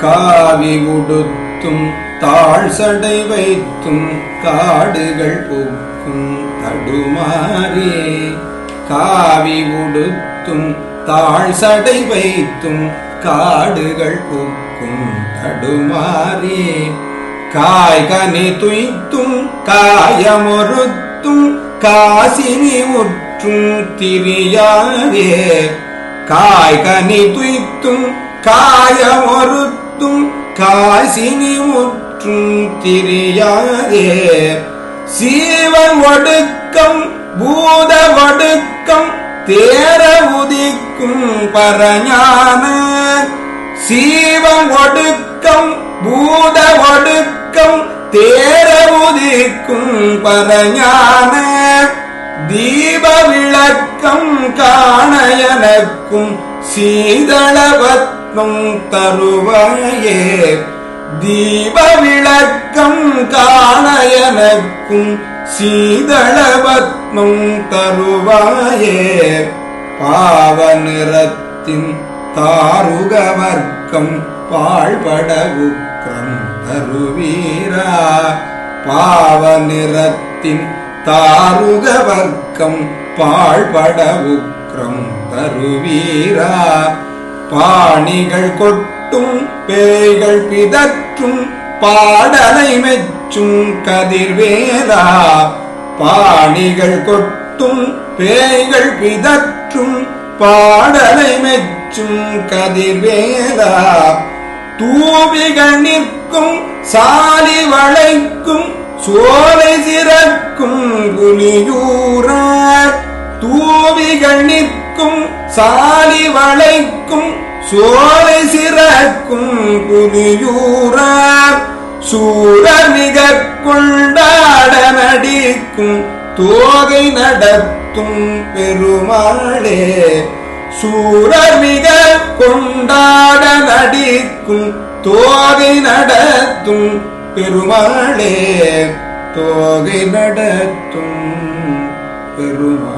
காவி உடுத்தும் தாழ் சடை வைத்தும் காடுகள் புக்கும் தடுமாறே. காவி உடுத்தும் தாழ் சடை வைத்தும் காடுகள் புக்கும் தடுமாறே. காய்கனி துய்த்தும் காயமொருத்தும் காசினி உற்றும் திரியாதே. காய்கனி துய்த்தும் காயமொருத்தும் காசினி உற்றும் திரியாதே. சீவ ஒடுக்கம் பூத ஒடுக்கம் தேர உதிக்கும் பரஞான சீவம் ஒடுக்கம் பூத ஒடுக்கம் தேர உதிக்கும் பரஞான தீப விளக்கம் காண எனக்கும் சீதளபத்மம் தருவாயே. தீப விளக்கம் காண எனக்கும் சீதளபத்மம் தருவாயே. பாவ நிறத்தின் தாருக வர்க்கம் பாழ்பட உக்ரம் தருவீரா. பாவ நிறத்தின் தாருக வர்க்கம் பாழ்பட உக்ரம் தருவீரா. பாணிகள் கொட்டும் பேய்கள் பிதற்றும் பாடலை மெச்சும் கதிர்வேலா பாணிகள் கொட்டும் பேய்கள் பிதற்றும் பாடலை மெச்சும் கதிர்வேலா தூவிகள் நிற்கும் சாலி வளைக்கும் சோலை சிறக்கும் புலியூரார் தூவிகள் நிற்கும் சிறக்கும் சாலி வளைக்கும் சோலை சிறக்கும் புலியூரார். சூரர் மிக கொண்டாட நடிக்கும் தோகை நடத்தும் பெருமாளே. சூரர் மிக கொண்டாட நடிக்கும் தோகை நடத்தும் பெருமாளே. தோகை நடத்தும் பெருமாள்.